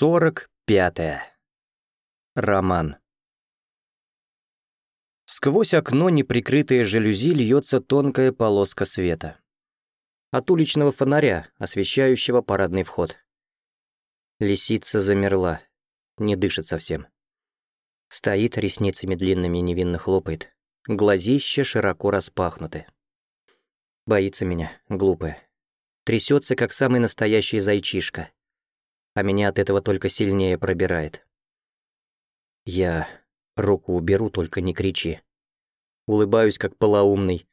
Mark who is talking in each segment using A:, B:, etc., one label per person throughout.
A: Сорок пятое. Роман. Сквозь окно, неприкрытое жалюзи, льется тонкая полоска света. От уличного фонаря, освещающего парадный вход. Лисица замерла, не дышит совсем. Стоит, ресницами длинными невинно хлопает, глазища широко распахнуты. Боится меня, глупая. Трясется, как самый настоящий зайчишка а меня от этого только сильнее пробирает. Я руку уберу, только не кричи. Улыбаюсь, как полоумный.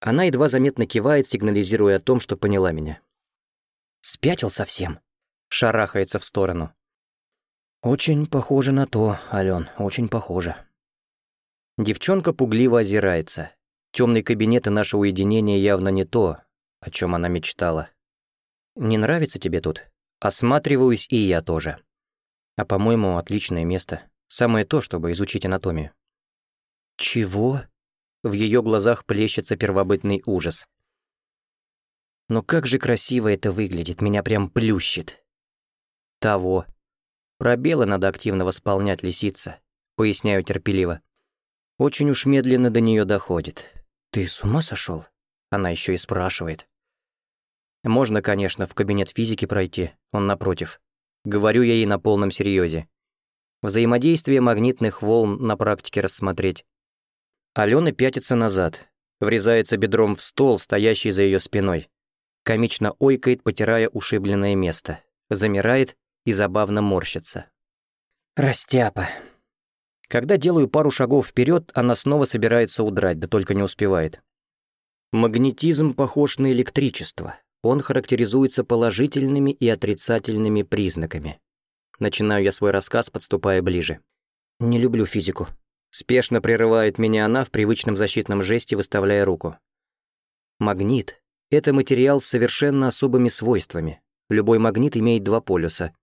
A: Она едва заметно кивает, сигнализируя о том, что поняла меня. «Спятил совсем?» Шарахается в сторону. «Очень похоже на то, Ален, очень похоже». Девчонка пугливо озирается. Темный кабинет и наше уединение явно не то, о чем она мечтала. «Не нравится тебе тут?» Осматриваюсь и я тоже. А по-моему, отличное место. Самое то, чтобы изучить анатомию. Чего? В ее глазах плещется первобытный ужас. Но как же красиво это выглядит, меня прям плющит. Того. Пробелы надо активно восполнять лисица, поясняю терпеливо. Очень уж медленно до нее доходит. Ты с ума сошел? Она еще и спрашивает. Можно, конечно, в кабинет физики пройти, он напротив. Говорю я ей на полном серьезе. Взаимодействие магнитных волн на практике рассмотреть. Алена пятится назад, врезается бедром в стол, стоящий за ее спиной. Комично ойкает, потирая ушибленное место. Замирает и забавно морщится. «Растяпа». Когда делаю пару шагов вперед, она снова собирается удрать, да только не успевает. Магнетизм похож на электричество. Он характеризуется положительными и отрицательными признаками. Начинаю я свой рассказ, подступая ближе. «Не люблю физику». Спешно прерывает меня она в привычном защитном жесте, выставляя руку. Магнит — это материал с совершенно особыми свойствами. Любой магнит имеет два полюса.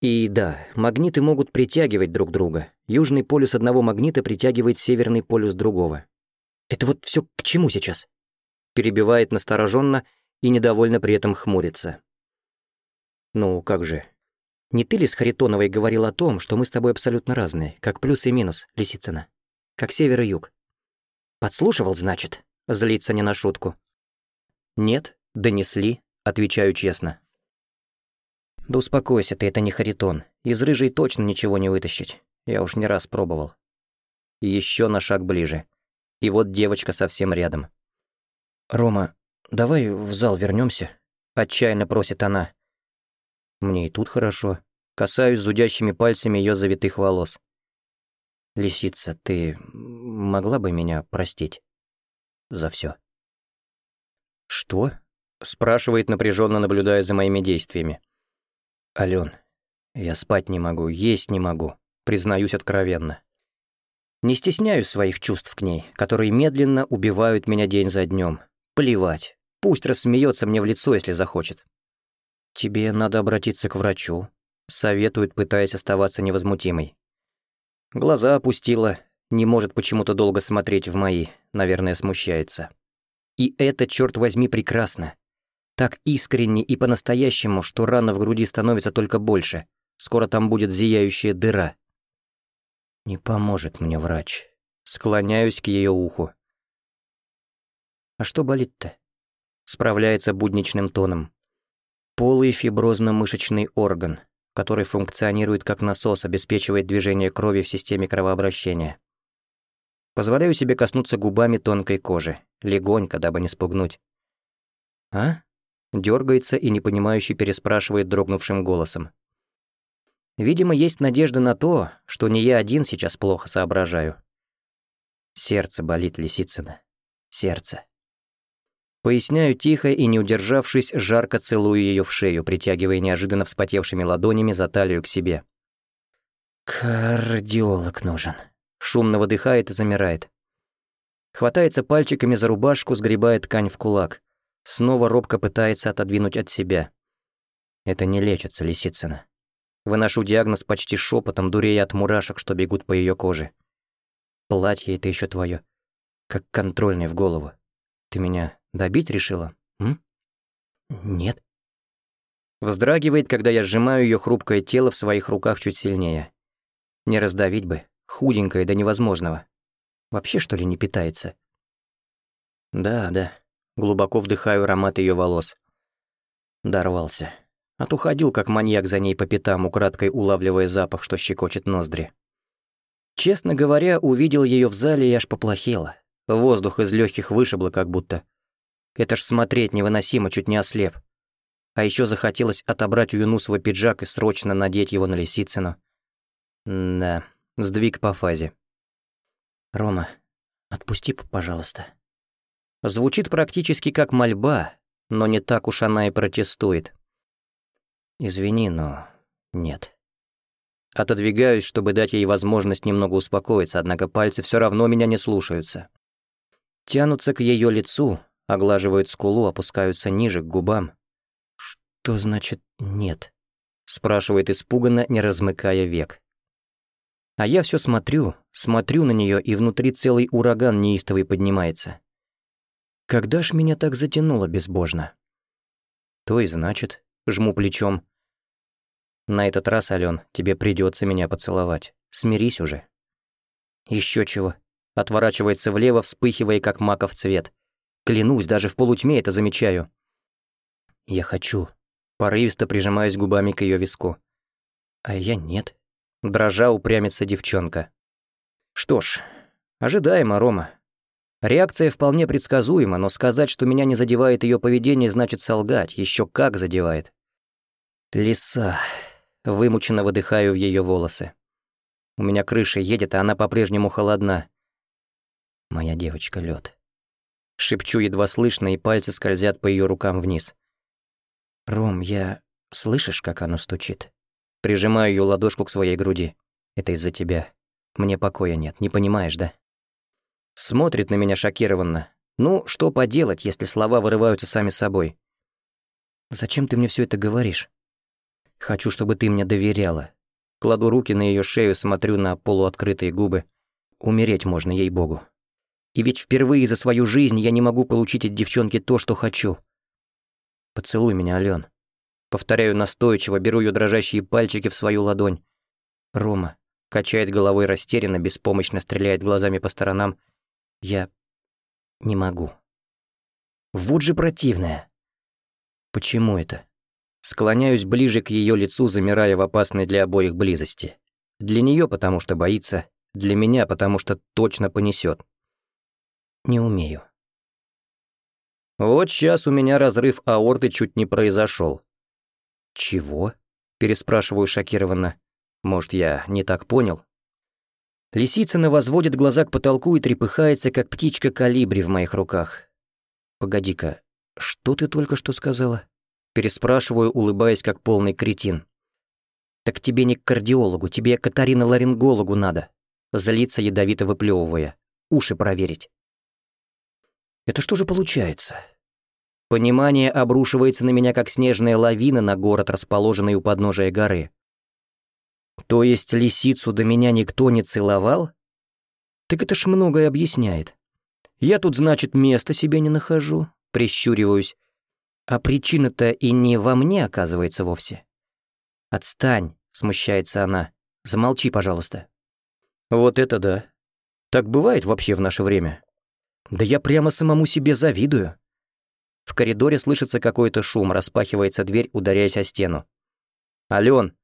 A: И да, магниты могут притягивать друг друга. Южный полюс одного магнита притягивает северный полюс другого. Это вот все к чему сейчас? Перебивает настороженно и недовольно при этом хмурится. «Ну, как же? Не ты ли с Харитоновой говорил о том, что мы с тобой абсолютно разные, как плюс и минус, Лисицына? Как север и юг?» «Подслушивал, значит?» Злится не на шутку. «Нет, донесли», отвечаю честно. «Да успокойся ты, это не Харитон. Из рыжей точно ничего не вытащить. Я уж не раз пробовал». Еще на шаг ближе. И вот девочка совсем рядом. «Рома, «Давай в зал вернемся, отчаянно просит она. Мне и тут хорошо. Касаюсь зудящими пальцами ее завитых волос. «Лисица, ты могла бы меня простить? За все. «Что?» — спрашивает напряженно, наблюдая за моими действиями. «Ален, я спать не могу, есть не могу», признаюсь откровенно. Не стесняюсь своих чувств к ней, которые медленно убивают меня день за днем. Плевать, Пусть рассмеется мне в лицо, если захочет. «Тебе надо обратиться к врачу», — советует, пытаясь оставаться невозмутимой. Глаза опустила, не может почему-то долго смотреть в мои, наверное, смущается. И это, черт возьми, прекрасно. Так искренне и по-настоящему, что рана в груди становится только больше. Скоро там будет зияющая дыра. Не поможет мне врач. Склоняюсь к ее уху. А что болит-то? Справляется будничным тоном. Полый фиброзно-мышечный орган, который функционирует как насос, обеспечивает движение крови в системе кровообращения. Позволяю себе коснуться губами тонкой кожи, легонько, дабы не спугнуть. «А?» — дергается и непонимающе переспрашивает дрогнувшим голосом. Видимо, есть надежда на то, что не я один сейчас плохо соображаю. Сердце болит Лисицына. Сердце. Поясняю тихо и, не удержавшись, жарко целую ее в шею, притягивая неожиданно вспотевшими ладонями за талию к себе. «Кардиолог нужен», — шумно выдыхает и замирает. Хватается пальчиками за рубашку, сгребает ткань в кулак. Снова робко пытается отодвинуть от себя. Это не лечится, Лисицына. Выношу диагноз почти шепотом, дурея от мурашек, что бегут по ее коже. Платье это еще твое, как контрольный в голову. Ты меня Добить решила? М? Нет. Вздрагивает, когда я сжимаю ее хрупкое тело в своих руках чуть сильнее. Не раздавить бы, худенькое до невозможного. Вообще, что ли, не питается? Да, да. Глубоко вдыхаю аромат ее волос. Дорвался. А то ходил, как маньяк за ней по пятам, украдкой улавливая запах, что щекочет ноздри. Честно говоря, увидел ее в зале и аж поплохело. Воздух из легких вышибло как будто. Это ж смотреть невыносимо, чуть не ослеп. А еще захотелось отобрать у Юнусова пиджак и срочно надеть его на Лисицыну. Да, сдвиг по фазе. «Рома, отпусти, пожалуйста». Звучит практически как мольба, но не так уж она и протестует. «Извини, но нет». Отодвигаюсь, чтобы дать ей возможность немного успокоиться, однако пальцы все равно меня не слушаются. Тянутся к ее лицу, оглаживают скулу, опускаются ниже, к губам. «Что значит «нет»?» — спрашивает испуганно, не размыкая век. А я все смотрю, смотрю на нее, и внутри целый ураган неистовый поднимается. Когда ж меня так затянуло безбожно? То и значит, жму плечом. На этот раз, Ален, тебе придется меня поцеловать. Смирись уже. Еще чего. Отворачивается влево, вспыхивая, как маков цвет. Клянусь, даже в полутьме это замечаю. Я хочу. Порывисто прижимаюсь губами к ее виску. А я нет. Дрожа упрямится девчонка. Что ж, ожидаемо, Рома. Реакция вполне предсказуема, но сказать, что меня не задевает ее поведение, значит солгать, еще как задевает. Лиса. Вымученно выдыхаю в ее волосы. У меня крыша едет, а она по-прежнему холодна. Моя девочка лед. Шепчу едва слышно, и пальцы скользят по ее рукам вниз. «Ром, я... Слышишь, как оно стучит?» Прижимаю ее ладошку к своей груди. «Это из-за тебя. Мне покоя нет, не понимаешь, да?» Смотрит на меня шокированно. «Ну, что поделать, если слова вырываются сами собой?» «Зачем ты мне все это говоришь?» «Хочу, чтобы ты мне доверяла». Кладу руки на ее шею, смотрю на полуоткрытые губы. Умереть можно, ей-богу. И ведь впервые за свою жизнь я не могу получить от девчонки то, что хочу. Поцелуй меня, Ален. Повторяю настойчиво, беру ее дрожащие пальчики в свою ладонь. Рома качает головой растерянно, беспомощно стреляет глазами по сторонам. Я не могу. Вот же противная. Почему это? Склоняюсь ближе к ее лицу, замирая в опасной для обоих близости. Для нее, потому что боится, для меня, потому что точно понесет. Не умею. Вот сейчас у меня разрыв аорты чуть не произошел. «Чего?» — переспрашиваю шокированно. «Может, я не так понял?» Лисицына возводит глаза к потолку и трепыхается, как птичка калибри в моих руках. «Погоди-ка, что ты только что сказала?» Переспрашиваю, улыбаясь, как полный кретин. «Так тебе не к кардиологу, тебе к Катарина-ларингологу надо», злится ядовито выплевывая. «Уши проверить». «Это что же получается? Понимание обрушивается на меня, как снежная лавина на город, расположенный у подножия горы. То есть лисицу до меня никто не целовал? Так это ж многое объясняет. Я тут, значит, места себе не нахожу, прищуриваюсь. А причина-то и не во мне, оказывается, вовсе. «Отстань», — смущается она. «Замолчи, пожалуйста». Вот это да. Так бывает вообще в наше время. Да я прямо самому себе завидую. В коридоре слышится какой-то шум, распахивается дверь, ударяясь о стену. «Ален!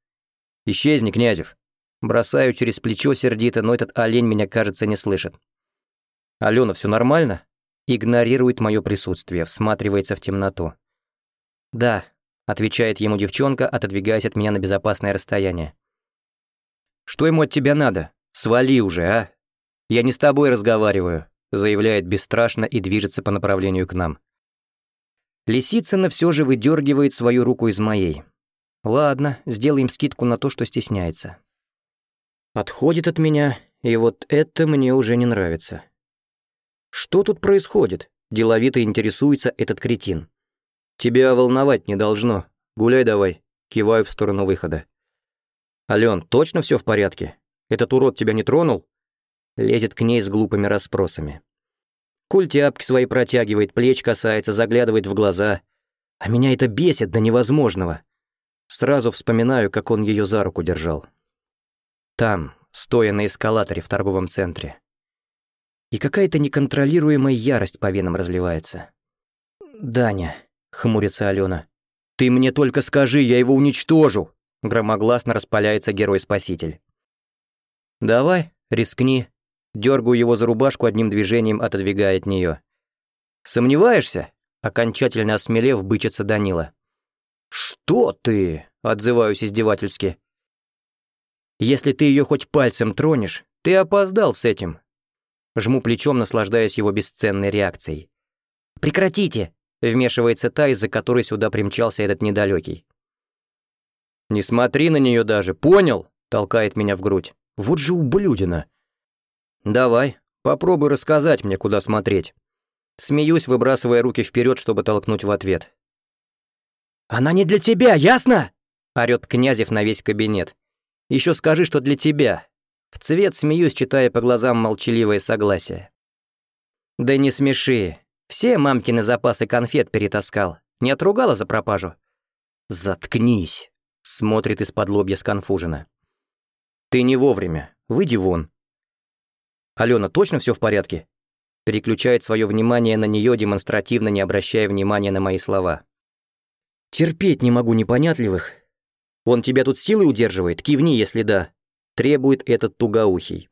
A: Исчезни, Князев!» Бросаю через плечо сердито, но этот олень меня, кажется, не слышит. «Алена, все нормально?» Игнорирует мое присутствие, всматривается в темноту. «Да», — отвечает ему девчонка, отодвигаясь от меня на безопасное расстояние. «Что ему от тебя надо? Свали уже, а? Я не с тобой разговариваю», — заявляет бесстрашно и движется по направлению к нам. Лисицына все же выдергивает свою руку из моей. Ладно, сделаем скидку на то, что стесняется. Отходит от меня, и вот это мне уже не нравится. Что тут происходит? Деловито интересуется этот кретин. Тебя волновать не должно. Гуляй давай. Киваю в сторону выхода. Ален, точно все в порядке? Этот урод тебя не тронул? Лезет к ней с глупыми расспросами. Куль тяпки свои протягивает, плеч касается, заглядывает в глаза. А меня это бесит до невозможного. Сразу вспоминаю, как он ее за руку держал. Там, стоя на эскалаторе в торговом центре. И какая-то неконтролируемая ярость по венам разливается. «Даня», — хмурится Алена, — «ты мне только скажи, я его уничтожу!» Громогласно распаляется герой-спаситель. «Давай, рискни». Дергаю его за рубашку одним движением, отодвигая от нее. «Сомневаешься?» Окончательно осмелев, бычится Данила. «Что ты?» — отзываюсь издевательски. «Если ты ее хоть пальцем тронешь, ты опоздал с этим». Жму плечом, наслаждаясь его бесценной реакцией. «Прекратите!» — вмешивается та, из-за которой сюда примчался этот недалекий. «Не смотри на нее даже, понял?» — толкает меня в грудь. «Вот же ублюдина!» «Давай, попробуй рассказать мне, куда смотреть». Смеюсь, выбрасывая руки вперед, чтобы толкнуть в ответ. «Она не для тебя, ясно?» — орёт Князев на весь кабинет. «Еще скажи, что для тебя». В цвет смеюсь, читая по глазам молчаливое согласие. «Да не смеши. Все мамкины запасы конфет перетаскал. Не отругала за пропажу?» «Заткнись», — смотрит из-под лобья сконфуженно. «Ты не вовремя. Выйди вон». «Алена, точно все в порядке?» Переключает свое внимание на нее, демонстративно не обращая внимания на мои слова. «Терпеть не могу непонятливых. Он тебя тут силой удерживает? Кивни, если да», — требует этот тугоухий.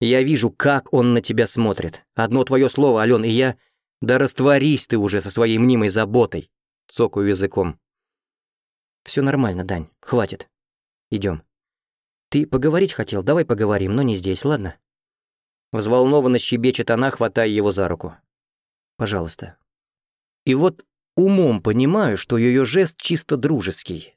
A: «Я вижу, как он на тебя смотрит. Одно твое слово, Ален, и я... Да растворись ты уже со своей мнимой заботой!» — цокаю языком. Все нормально, Дань, хватит. Идем. Ты поговорить хотел, давай поговорим, но не здесь, ладно?» Взволнованно щебечет она, хватая его за руку. «Пожалуйста». И вот умом понимаю, что ее жест чисто дружеский.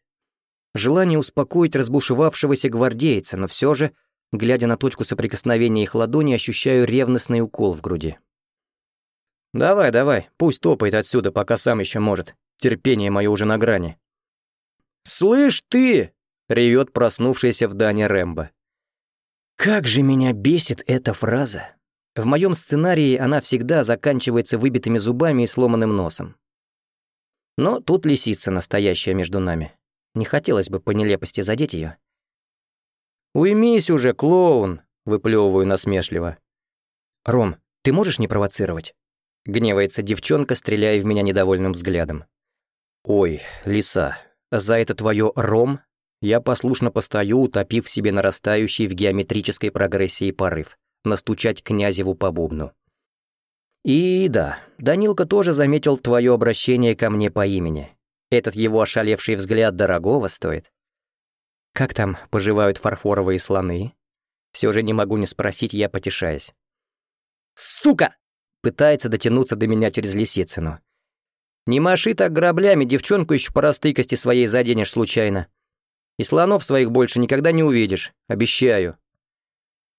A: Желание успокоить разбушевавшегося гвардейца, но все же, глядя на точку соприкосновения их ладони, ощущаю ревностный укол в груди. «Давай, давай, пусть топает отсюда, пока сам еще может. Терпение мое уже на грани». «Слышь ты!» — ревет проснувшийся в Дане Рэмбо. Как же меня бесит эта фраза. В моем сценарии она всегда заканчивается выбитыми зубами и сломанным носом. Но тут лисица настоящая между нами. Не хотелось бы по нелепости задеть ее. «Уймись уже, клоун!» — выплевываю насмешливо. «Ром, ты можешь не провоцировать?» — гневается девчонка, стреляя в меня недовольным взглядом. «Ой, лиса, за это твое «ром» Я послушно постою, утопив себе нарастающий в геометрической прогрессии порыв, настучать князеву по бубну. И да, Данилка тоже заметил твое обращение ко мне по имени. Этот его ошалевший взгляд дорогого стоит. Как там поживают фарфоровые слоны? Все же не могу не спросить, я потешаясь. «Сука!» — пытается дотянуться до меня через лисицыну. «Не маши так граблями, девчонку еще по растыкости своей заденешь случайно. И слонов своих больше никогда не увидишь, обещаю».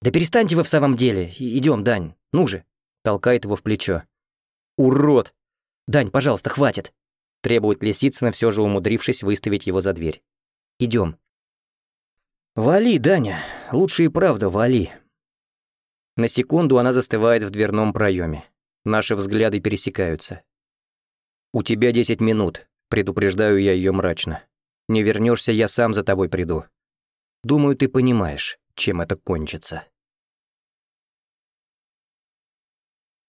A: «Да перестаньте вы в самом деле. Идем, Дань. Ну же!» Толкает его в плечо. «Урод! Дань, пожалуйста, хватит!» Требует Лисицына, все же умудрившись выставить его за дверь. Идем. «Вали, Даня. Лучше и правда вали». На секунду она застывает в дверном проеме. Наши взгляды пересекаются. «У тебя десять минут», — предупреждаю я ее мрачно. Не вернешься, я сам за тобой приду. Думаю, ты понимаешь, чем это кончится.